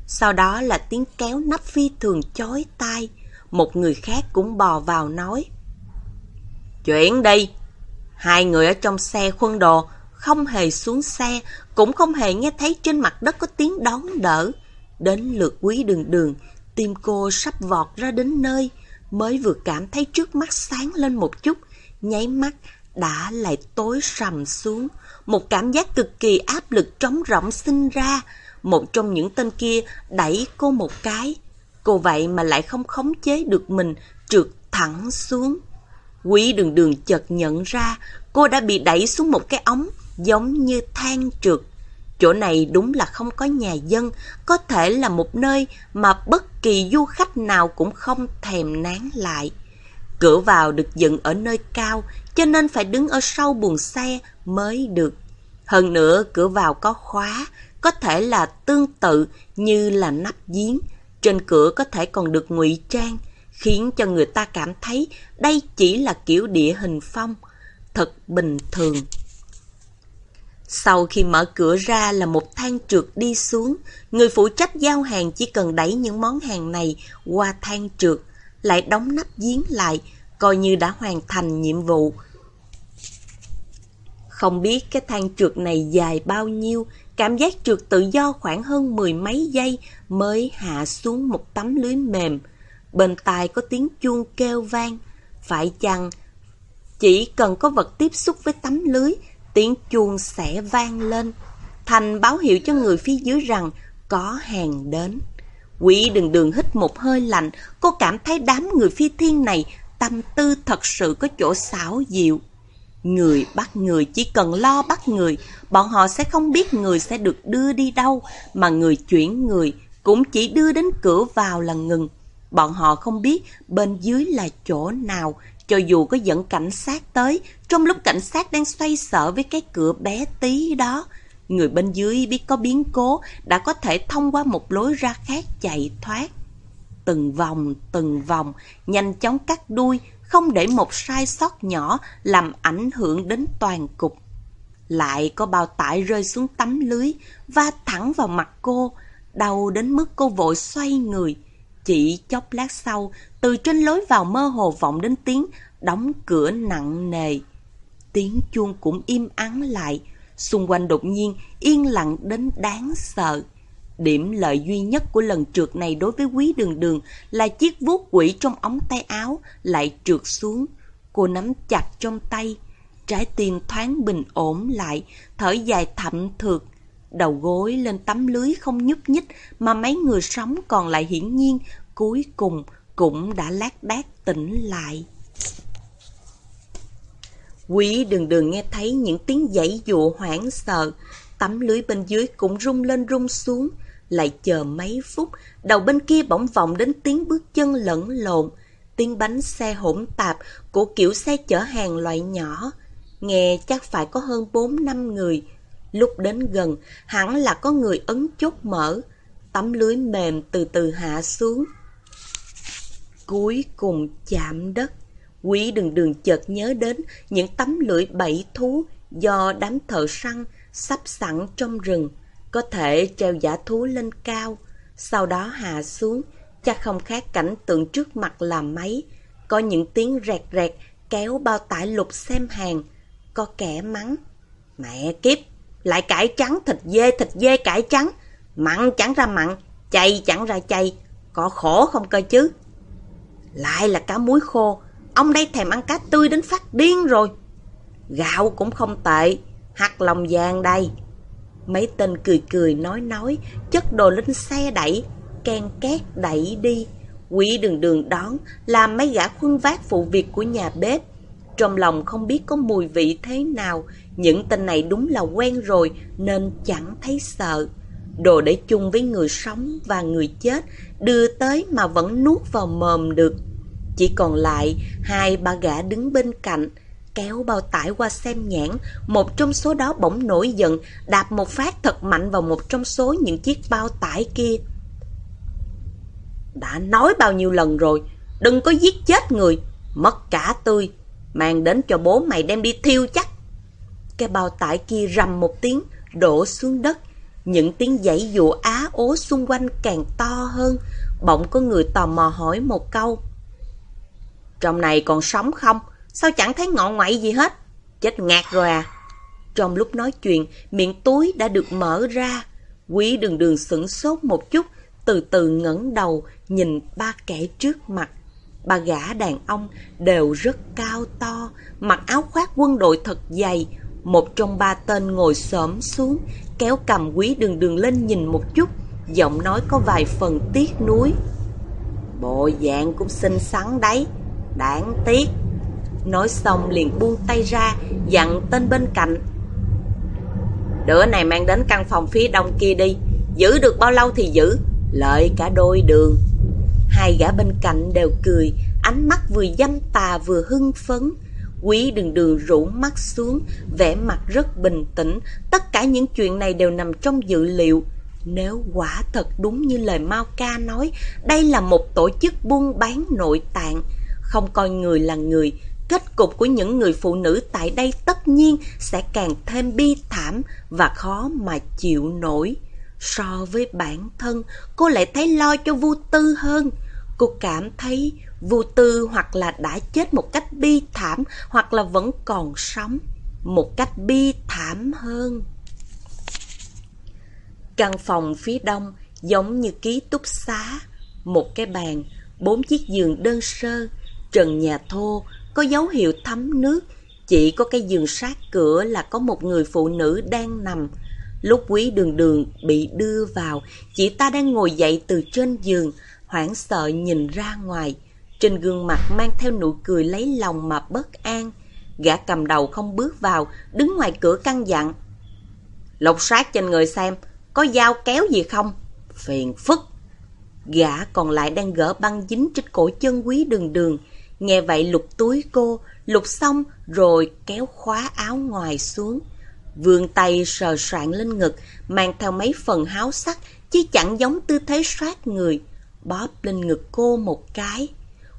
Sau đó là tiếng kéo nắp phi thường chói tai. Một người khác cũng bò vào nói. Chuyển đi! Hai người ở trong xe khuân đồ, không hề xuống xe, cũng không hề nghe thấy trên mặt đất có tiếng đón đỡ. Đến lượt quý đường đường, tim cô sắp vọt ra đến nơi, mới vừa cảm thấy trước mắt sáng lên một chút, nháy mắt đã lại tối sầm xuống. Một cảm giác cực kỳ áp lực trống rỗng sinh ra. Một trong những tên kia đẩy cô một cái. Cô vậy mà lại không khống chế được mình, trượt thẳng xuống. Quý đường đường chợt nhận ra cô đã bị đẩy xuống một cái ống giống như than trượt. Chỗ này đúng là không có nhà dân, có thể là một nơi mà bất kỳ du khách nào cũng không thèm nán lại. Cửa vào được dựng ở nơi cao, cho nên phải đứng ở sau buồng xe mới được. Hơn nữa, cửa vào có khóa, có thể là tương tự như là nắp giếng. Trên cửa có thể còn được ngụy trang, khiến cho người ta cảm thấy đây chỉ là kiểu địa hình phong, thật bình thường. Sau khi mở cửa ra là một thang trượt đi xuống, người phụ trách giao hàng chỉ cần đẩy những món hàng này qua thang trượt, lại đóng nắp giếng lại, coi như đã hoàn thành nhiệm vụ. Không biết cái thang trượt này dài bao nhiêu, cảm giác trượt tự do khoảng hơn mười mấy giây mới hạ xuống một tấm lưới mềm. Bên tai có tiếng chuông kêu vang, phải chăng chỉ cần có vật tiếp xúc với tấm lưới tiếng chuông sẽ vang lên, thành báo hiệu cho người phía dưới rằng có hàng đến. Quỷ đường đường hít một hơi lạnh, cô cảm thấy đám người phi thiên này tâm tư thật sự có chỗ xảo diệu. Người bắt người chỉ cần lo bắt người, bọn họ sẽ không biết người sẽ được đưa đi đâu, mà người chuyển người cũng chỉ đưa đến cửa vào là ngừng. Bọn họ không biết bên dưới là chỗ nào, cho dù có dẫn cảnh sát tới, trong lúc cảnh sát đang xoay sở với cái cửa bé tí đó, người bên dưới biết có biến cố đã có thể thông qua một lối ra khác chạy thoát. Từng vòng, từng vòng, nhanh chóng cắt đuôi, không để một sai sót nhỏ làm ảnh hưởng đến toàn cục. Lại có bao tải rơi xuống tấm lưới, va thẳng vào mặt cô, đau đến mức cô vội xoay người. Chỉ chốc lát sau, từ trên lối vào mơ hồ vọng đến tiếng đóng cửa nặng nề. Tiếng chuông cũng im ắng lại, xung quanh đột nhiên yên lặng đến đáng sợ. Điểm lợi duy nhất của lần trượt này đối với quý đường đường là chiếc vuốt quỷ trong ống tay áo lại trượt xuống. Cô nắm chặt trong tay, trái tim thoáng bình ổn lại, thở dài thậm thượt. Đầu gối lên tấm lưới không nhúc nhích mà mấy người sống còn lại hiển nhiên cuối cùng cũng đã lác đác tỉnh lại. Quý đường đường nghe thấy những tiếng giãy dụa hoảng sợ, tấm lưới bên dưới cũng rung lên rung xuống, lại chờ mấy phút, đầu bên kia bỗng vọng đến tiếng bước chân lẫn lộn, tiếng bánh xe hỗn tạp của kiểu xe chở hàng loại nhỏ. Nghe chắc phải có hơn 4 năm người. Lúc đến gần, hẳn là có người ấn chốt mở. Tấm lưới mềm từ từ hạ xuống. Cuối cùng chạm đất. Quý đường đường chợt nhớ đến những tấm lưỡi bẫy thú do đám thợ săn sắp sẵn trong rừng, có thể treo giả thú lên cao, sau đó hạ xuống, chắc không khác cảnh tượng trước mặt là mấy. Có những tiếng rẹt rẹt kéo bao tải lục xem hàng, có kẻ mắng. Mẹ kiếp, lại cải trắng thịt dê thịt dê cải trắng, mặn chẳng ra mặn, chay chẳng ra chay, có khổ không cơ chứ. Lại là cá muối khô, ông đây thèm ăn cá tươi đến phát điên rồi. Gạo cũng không tệ, hạt lòng vàng đây. Mấy tên cười cười nói nói, chất đồ lên xe đẩy, ken két đẩy đi. Quỷ đường đường đón, làm mấy gã khuân vác phụ việc của nhà bếp. Trong lòng không biết có mùi vị thế nào, những tên này đúng là quen rồi nên chẳng thấy sợ. Đồ để chung với người sống và người chết, đưa tới mà vẫn nuốt vào mồm được. Chỉ còn lại hai ba gã đứng bên cạnh, kéo bao tải qua xem nhãn, một trong số đó bỗng nổi giận, đạp một phát thật mạnh vào một trong số những chiếc bao tải kia. Đã nói bao nhiêu lần rồi, đừng có giết chết người, mất cả tươi, mang đến cho bố mày đem đi thiêu chắc. Cái bao tải kia rầm một tiếng, đổ xuống đất. Những tiếng giãy dụa á ố xung quanh càng to hơn. Bỗng có người tò mò hỏi một câu. Trong này còn sống không? Sao chẳng thấy ngọ ngoại gì hết? Chết ngạt rồi à? Trong lúc nói chuyện, miệng túi đã được mở ra. Quý đường đường sửng sốt một chút, từ từ ngẩng đầu, nhìn ba kẻ trước mặt. Ba gã đàn ông đều rất cao to, mặc áo khoác quân đội thật dày. Một trong ba tên ngồi xổm xuống, kéo cầm quý đường đường lên nhìn một chút, giọng nói có vài phần tiếc nuối. Bộ dạng cũng xinh xắn đấy, đáng tiếc. Nói xong liền buông tay ra, dặn tên bên cạnh. Đứa này mang đến căn phòng phía đông kia đi, giữ được bao lâu thì giữ, lợi cả đôi đường. Hai gã bên cạnh đều cười, ánh mắt vừa dâm tà vừa hưng phấn. Quý đường đường rũ mắt xuống, vẻ mặt rất bình tĩnh, tất cả những chuyện này đều nằm trong dự liệu. Nếu quả thật đúng như lời Mao Ca nói, đây là một tổ chức buôn bán nội tạng, không coi người là người, kết cục của những người phụ nữ tại đây tất nhiên sẽ càng thêm bi thảm và khó mà chịu nổi. So với bản thân, cô lại thấy lo cho Vu Tư hơn. Cô cảm thấy vô Tư hoặc là đã chết một cách bi thảm hoặc là vẫn còn sống một cách bi thảm hơn. Căn phòng phía đông giống như ký túc xá, một cái bàn, bốn chiếc giường đơn sơ, trần nhà thô, có dấu hiệu thấm nước, chỉ có cái giường sát cửa là có một người phụ nữ đang nằm. Lúc quý đường đường bị đưa vào, chị ta đang ngồi dậy từ trên giường, hoảng sợ nhìn ra ngoài. Trên gương mặt mang theo nụ cười lấy lòng mà bất an. Gã cầm đầu không bước vào, đứng ngoài cửa căn dặn. Lục sát trên người xem, có dao kéo gì không? Phiền phức. Gã còn lại đang gỡ băng dính trên cổ chân quý đường đường. Nghe vậy lục túi cô, lục xong rồi kéo khóa áo ngoài xuống. Vươn tay sờ soạn lên ngực, mang theo mấy phần háo sắc, chứ chẳng giống tư thế soát người. Bóp lên ngực cô một cái.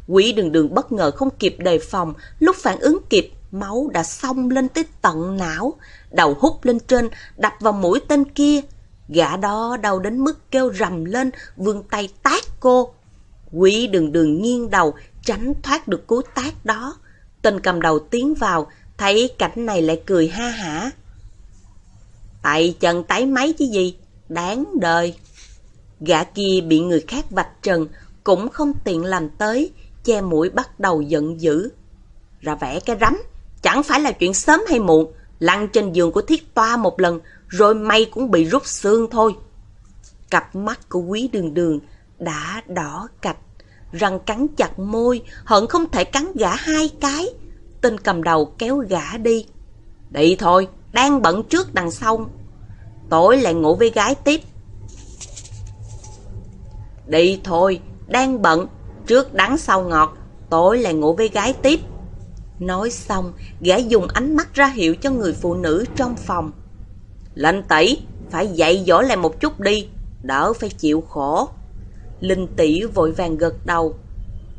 Quỷ đường đường bất ngờ không kịp đề phòng, lúc phản ứng kịp, máu đã xông lên tới tận não. Đầu hút lên trên, đập vào mũi tên kia. Gã đó đau đến mức kêu rầm lên, vươn tay tát cô. Quỷ đường đường nghiêng đầu, tránh thoát được cú tát đó. Tên cầm đầu tiến vào, thấy cảnh này lại cười ha hả. Tay chân tái máy chứ gì, đáng đời. Gã kia bị người khác vạch trần, cũng không tiện làm tới, che mũi bắt đầu giận dữ. Ra vẽ cái rắm, chẳng phải là chuyện sớm hay muộn, lăn trên giường của thiết toa một lần, rồi may cũng bị rút xương thôi. Cặp mắt của quý đường đường đã đỏ cạch, răng cắn chặt môi, hận không thể cắn gã hai cái. Tên cầm đầu kéo gã đi. Đi thôi, đang bận trước đằng sau. Tối lại ngủ với gái tiếp. Đi thôi, đang bận, trước đắng sau ngọt, tối lại ngủ với gái tiếp. Nói xong, gã dùng ánh mắt ra hiệu cho người phụ nữ trong phòng. Lệnh tỷ, phải dạy dỗ lại một chút đi, đỡ phải chịu khổ. Linh tỷ vội vàng gật đầu.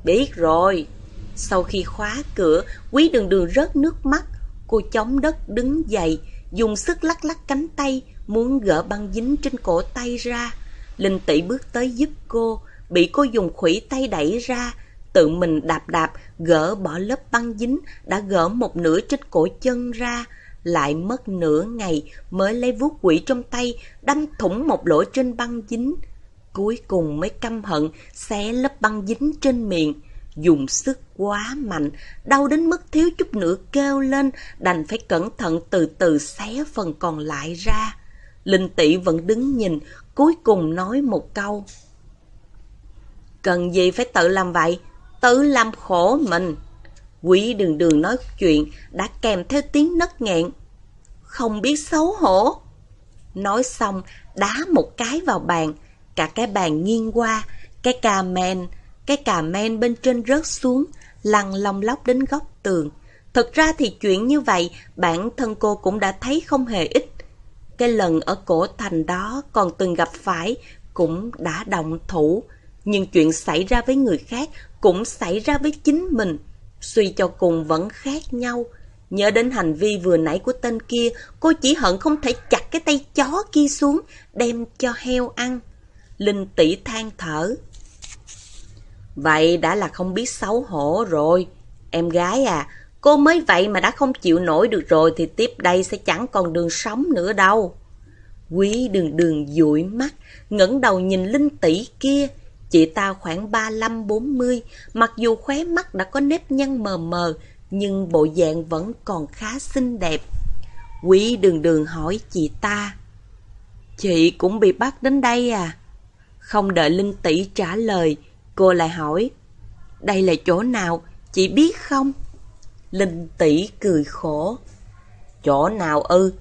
Biết rồi. Sau khi khóa cửa, quý đường đường rớt nước mắt. Cô chống đất đứng dậy, dùng sức lắc lắc cánh tay, muốn gỡ băng dính trên cổ tay ra. Linh tỷ bước tới giúp cô, bị cô dùng khủy tay đẩy ra, tự mình đạp đạp, gỡ bỏ lớp băng dính, đã gỡ một nửa trên cổ chân ra, lại mất nửa ngày mới lấy vuốt quỷ trong tay, đâm thủng một lỗ trên băng dính. Cuối cùng mới căm hận, xé lớp băng dính trên miệng. dùng sức quá mạnh, đau đến mức thiếu chút nữa kêu lên, đành phải cẩn thận từ từ xé phần còn lại ra. Linh tỷ vẫn đứng nhìn, cuối cùng nói một câu. Cần gì phải tự làm vậy? Tự làm khổ mình. quỷ đường đường nói chuyện đã kèm theo tiếng nấc nghẹn. Không biết xấu hổ. Nói xong, đá một cái vào bàn. Cả cái bàn nghiêng qua, cái cà men, cái cà men bên trên rớt xuống, lăn lông lóc đến góc tường. Thực ra thì chuyện như vậy, bản thân cô cũng đã thấy không hề ít. Cái lần ở cổ thành đó còn từng gặp phải, cũng đã động thủ. Nhưng chuyện xảy ra với người khác cũng xảy ra với chính mình. Suy cho cùng vẫn khác nhau. Nhớ đến hành vi vừa nãy của tên kia, cô chỉ hận không thể chặt cái tay chó kia xuống, đem cho heo ăn. Linh tỷ than thở. Vậy đã là không biết xấu hổ rồi. Em gái à, cô mới vậy mà đã không chịu nổi được rồi thì tiếp đây sẽ chẳng còn đường sống nữa đâu. Quý đường đường dụi mắt, ngẩng đầu nhìn Linh tỷ kia. Chị ta khoảng 35-40, mặc dù khóe mắt đã có nếp nhăn mờ mờ, nhưng bộ dạng vẫn còn khá xinh đẹp. Quý đường đường hỏi chị ta. Chị cũng bị bắt đến đây à? Không đợi Linh tỷ trả lời, cô lại hỏi. Đây là chỗ nào, chị biết không? Linh tỷ cười khổ. Chỗ nào ư?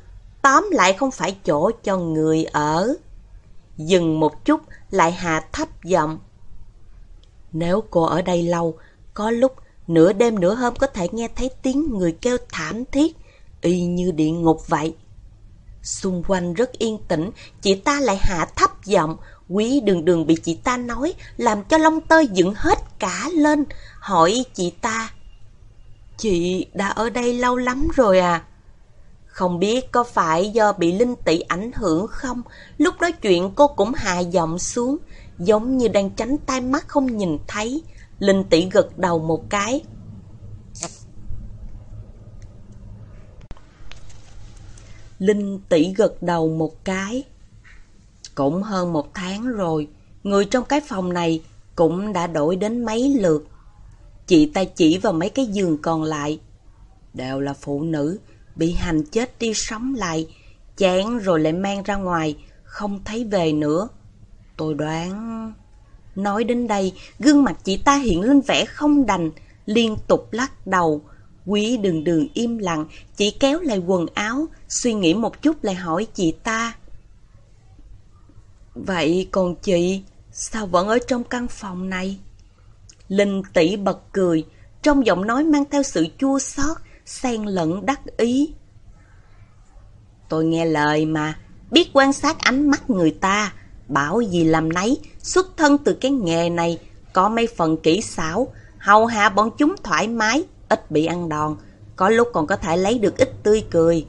Tóm lại không phải chỗ cho người ở. Dừng một chút, lại hạ thấp giọng. Nếu cô ở đây lâu, có lúc nửa đêm nửa hôm có thể nghe thấy tiếng người kêu thảm thiết, y như địa ngục vậy. Xung quanh rất yên tĩnh, chị ta lại hạ thấp giọng, quý đường đường bị chị ta nói, làm cho lông tơ dựng hết cả lên, hỏi chị ta. Chị đã ở đây lâu lắm rồi à? Không biết có phải do bị linh tỷ ảnh hưởng không? Lúc nói chuyện cô cũng hạ giọng xuống, giống như đang tránh tai mắt không nhìn thấy. Linh tỷ gật đầu một cái. Linh tỷ gật đầu một cái. Cũng hơn một tháng rồi, người trong cái phòng này cũng đã đổi đến mấy lượt. Chị ta chỉ vào mấy cái giường còn lại. Đều là phụ nữ, bị hành chết đi sống lại, chán rồi lại mang ra ngoài, không thấy về nữa. Tôi đoán... Nói đến đây, gương mặt chị ta hiện lên vẻ không đành, liên tục lắc đầu. Quý đường đường im lặng, chỉ kéo lại quần áo, suy nghĩ một chút lại hỏi chị ta. Vậy còn chị, sao vẫn ở trong căn phòng này? Linh tỷ bật cười, trong giọng nói mang theo sự chua xót, xen lẫn đắc ý. Tôi nghe lời mà, biết quan sát ánh mắt người ta, bảo gì làm nấy, xuất thân từ cái nghề này, có mấy phần kỹ xảo, hầu hạ bọn chúng thoải mái, ít bị ăn đòn, có lúc còn có thể lấy được ít tươi cười.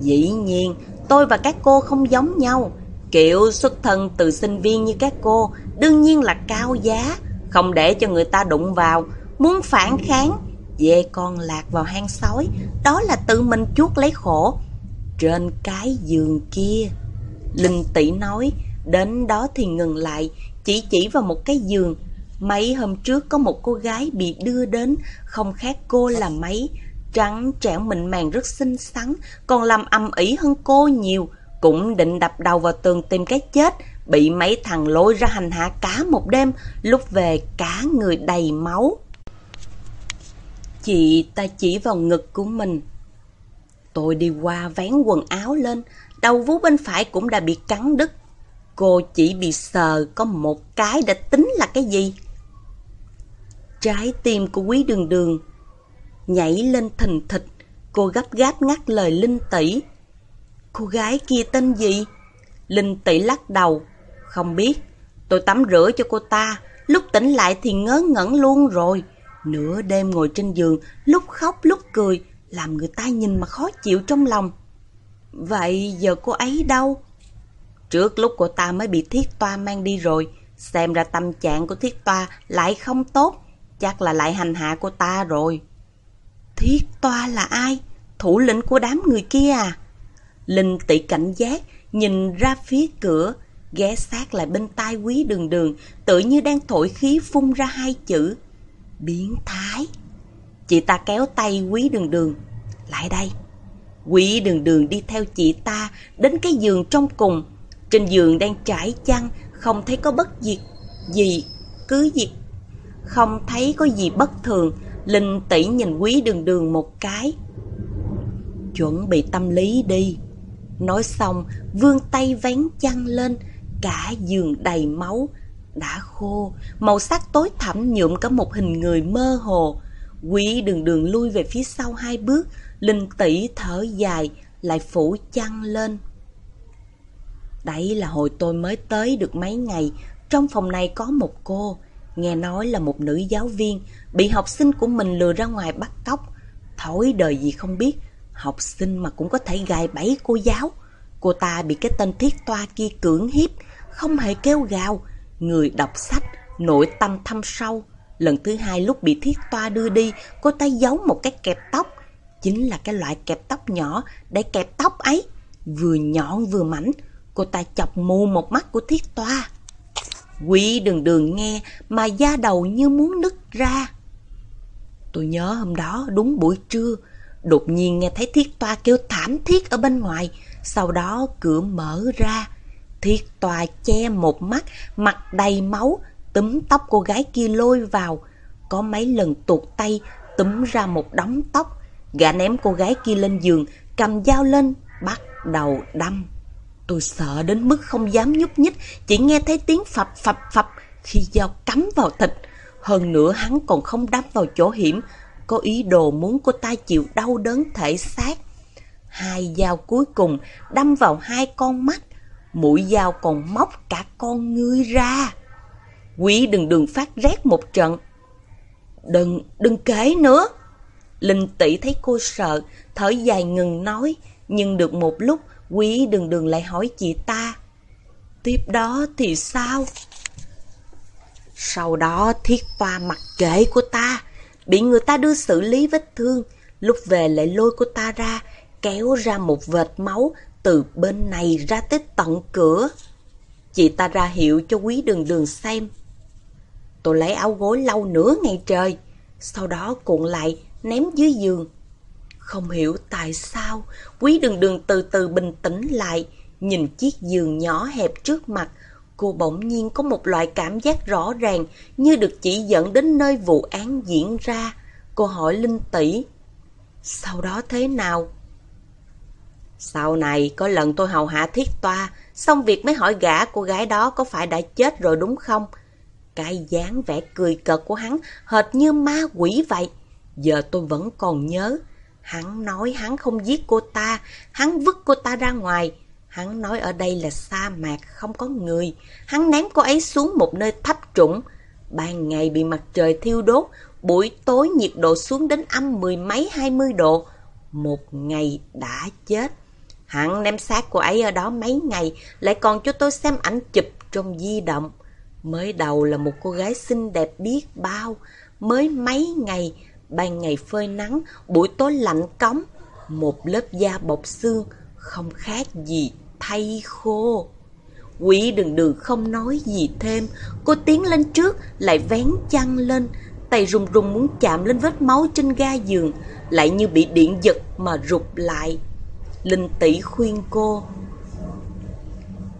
Dĩ nhiên, tôi và các cô không giống nhau. Kiểu xuất thân từ sinh viên như các cô, đương nhiên là cao giá, không để cho người ta đụng vào, muốn phản kháng, dê con lạc vào hang sói, đó là tự mình chuốt lấy khổ. Trên cái giường kia, Linh tỷ nói, đến đó thì ngừng lại, chỉ chỉ vào một cái giường. Mấy hôm trước có một cô gái bị đưa đến, không khác cô là mấy, trắng trẻo mịn màng rất xinh xắn, còn làm âm ỉ hơn cô nhiều, cũng định đập đầu vào tường tìm cái chết, bị mấy thằng lôi ra hành hạ cả một đêm, lúc về cả người đầy máu. Chị ta chỉ vào ngực của mình. Tôi đi qua vén quần áo lên, đầu vú bên phải cũng đã bị cắn đứt. Cô chỉ bị sờ có một cái đã tính là cái gì? Trái tim của quý đường đường nhảy lên thình thịch, cô gấp gáp ngắt lời Linh tỷ. Cô gái kia tên gì? Linh tỷ lắc đầu, không biết. Tôi tắm rửa cho cô ta, lúc tỉnh lại thì ngớ ngẩn luôn rồi. Nửa đêm ngồi trên giường, lúc khóc lúc cười, làm người ta nhìn mà khó chịu trong lòng. Vậy giờ cô ấy đâu? Trước lúc cô ta mới bị thiết toa mang đi rồi, xem ra tâm trạng của thiết toa lại không tốt, chắc là lại hành hạ cô ta rồi. Thiết toa là ai? Thủ lĩnh của đám người kia à? Linh tỷ cảnh giác, nhìn ra phía cửa, ghé sát lại bên tai quý đường đường, tự như đang thổi khí phun ra hai chữ. Biến thái. Chị ta kéo tay quý đường đường. Lại đây. Quý đường đường đi theo chị ta đến cái giường trong cùng. Trên giường đang trải chăn, không thấy có bất diệt gì, cứ diệt Không thấy có gì bất thường, Linh tỷ nhìn quý đường đường một cái. Chuẩn bị tâm lý đi. Nói xong, vươn tay vén chăn lên, cả giường đầy máu, đã khô, màu sắc tối thẳm nhuộm cả một hình người mơ hồ. Quý đường đường lui về phía sau hai bước, linh tỷ thở dài, lại phủ chăn lên. Đấy là hồi tôi mới tới được mấy ngày, trong phòng này có một cô, nghe nói là một nữ giáo viên, bị học sinh của mình lừa ra ngoài bắt cóc. Thổi đời gì không biết, học sinh mà cũng có thể gài bẫy cô giáo. Cô ta bị cái tên thiết toa kia cưỡng hiếp, không hề kêu gào. Người đọc sách, nội tâm thâm sâu. Lần thứ hai lúc bị thiết toa đưa đi, cô ta giấu một cái kẹp tóc. Chính là cái loại kẹp tóc nhỏ để kẹp tóc ấy. Vừa nhọn vừa mảnh, cô ta chọc mù một mắt của thiết toa. quỷ đường đường nghe mà da đầu như muốn nứt ra. Tôi nhớ hôm đó đúng buổi trưa, đột nhiên nghe thấy thiết toa kêu thảm thiết ở bên ngoài, sau đó cửa mở ra. Thiết Toa che một mắt, mặt đầy máu, túm tóc cô gái kia lôi vào. Có mấy lần tuột tay, túm ra một đống tóc. Gã ném cô gái kia lên giường, cầm dao lên, bắt đầu đâm. Tôi sợ đến mức không dám nhúc nhích, chỉ nghe thấy tiếng phập phập phập khi dao cắm vào thịt. Hơn nữa hắn còn không đâm vào chỗ hiểm, có ý đồ muốn cô ta chịu đau đớn thể xác. Hai dao cuối cùng đâm vào hai con mắt, mũi dao còn móc cả con ngươi ra. Quý đừng đường phát rét một trận. Đừng, đừng kể nữa. Linh tỷ thấy cô sợ, thở dài ngừng nói, nhưng được một lúc quý đừng đường lại hỏi chị ta. Tiếp đó thì sao? Sau đó thiết toa mặc kệ của ta, bị người ta đưa xử lý vết thương, lúc về lại lôi cô ta ra, kéo ra một vệt máu từ bên này ra tới tận cửa. Chị ta ra hiệu cho quý đường đường xem. Tôi lấy áo gối lau nửa ngày trời, sau đó cuộn lại ném dưới giường. Không hiểu tại sao quý đường đường từ từ bình tĩnh lại, nhìn chiếc giường nhỏ hẹp trước mặt, cô bỗng nhiên có một loại cảm giác rõ ràng như được chỉ dẫn đến nơi vụ án diễn ra. Cô hỏi Linh tỷ Sau đó thế nào? Sau này, có lần tôi hầu hạ thiết toa, xong việc mới hỏi gã cô gái đó có phải đã chết rồi đúng không? Cái dáng vẻ cười cợt của hắn hệt như ma quỷ vậy. Giờ tôi vẫn còn nhớ. Hắn nói hắn không giết cô ta, hắn vứt cô ta ra ngoài. Hắn nói ở đây là sa mạc, không có người. Hắn ném cô ấy xuống một nơi thấp trũng. Ban ngày bị mặt trời thiêu đốt, buổi tối nhiệt độ xuống đến âm mười mấy hai mươi độ. Một ngày đã chết. Hắn ném xác cô ấy ở đó mấy ngày, lại còn cho tôi xem ảnh chụp trong di động. Mới đầu là một cô gái xinh đẹp biết bao, mới mấy ngày, ban ngày phơi nắng, buổi tối lạnh cống, một lớp da bọc xương, không khác gì thay khô. Quỷ đừng đường không nói gì thêm, cô tiến lên trước, lại vén chăn lên, tay run run muốn chạm lên vết máu trên ga giường, lại như bị điện giật mà rụt lại. Linh tỷ khuyên cô.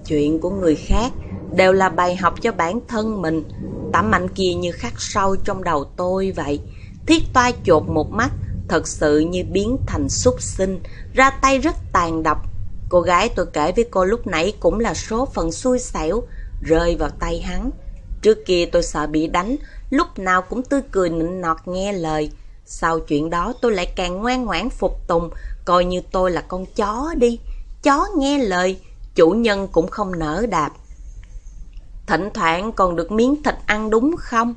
Chuyện của người khác đều là bài học cho bản thân mình. Tấm mạnh kia như khắc sâu trong đầu tôi vậy. Thiết toa chột một mắt, thật sự như biến thành súc sinh, ra tay rất tàn độc. Cô gái tôi kể với cô lúc nãy cũng là số phận xui xẻo, rơi vào tay hắn. Trước kia tôi sợ bị đánh, lúc nào cũng tươi cười nịnh nọt nghe lời. Sau chuyện đó tôi lại càng ngoan ngoãn phục tùng, coi như tôi là con chó đi. Chó nghe lời, chủ nhân cũng không nỡ đạp. Thỉnh thoảng còn được miếng thịt ăn đúng không?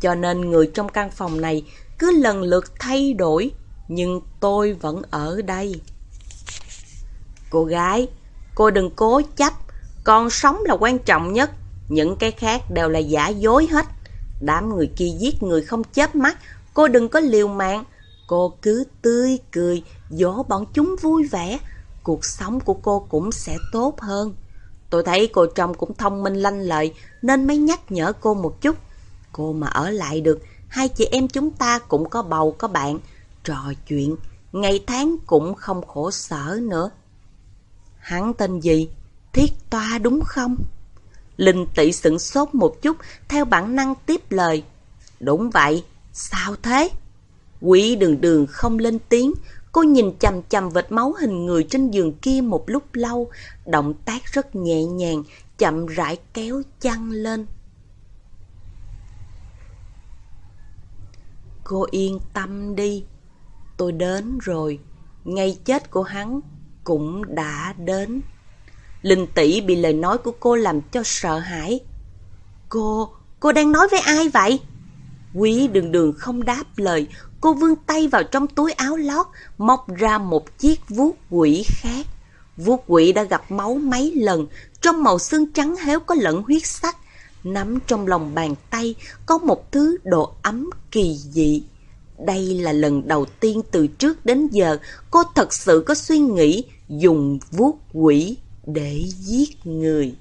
Cho nên người trong căn phòng này cứ lần lượt thay đổi, nhưng tôi vẫn ở đây. Cô gái, cô đừng cố chấp, con sống là quan trọng nhất, những cái khác đều là giả dối hết. Đám người kia giết người không chớp mắt, cô đừng có liều mạng, cô cứ tươi cười, dỗ bọn chúng vui vẻ, cuộc sống của cô cũng sẽ tốt hơn. Tôi thấy cô chồng cũng thông minh lanh lợi nên mới nhắc nhở cô một chút. Cô mà ở lại được, hai chị em chúng ta cũng có bầu có bạn, trò chuyện, ngày tháng cũng không khổ sở nữa. Hắn tên gì? Thiết toa đúng không? Linh tị sửng sốt một chút, theo bản năng tiếp lời. Đúng vậy, sao thế? Quỷ đường đường không lên tiếng, cô nhìn chằm chằm vệt máu hình người trên giường kia một lúc lâu, động tác rất nhẹ nhàng, chậm rãi kéo chăn lên. Cô yên tâm đi, tôi đến rồi, ngày chết của hắn cũng đã đến. Linh tỷ bị lời nói của cô làm cho sợ hãi. Cô, cô đang nói với ai vậy? Quý đường đường không đáp lời, cô vươn tay vào trong túi áo lót, móc ra một chiếc vuốt quỷ khác. Vuốt quỷ đã gặp máu mấy lần, trong màu xương trắng héo có lẫn huyết sắc. Nắm trong lòng bàn tay, có một thứ độ ấm kỳ dị. Đây là lần đầu tiên từ trước đến giờ cô thật sự có suy nghĩ dùng vuốt quỷ để giết người.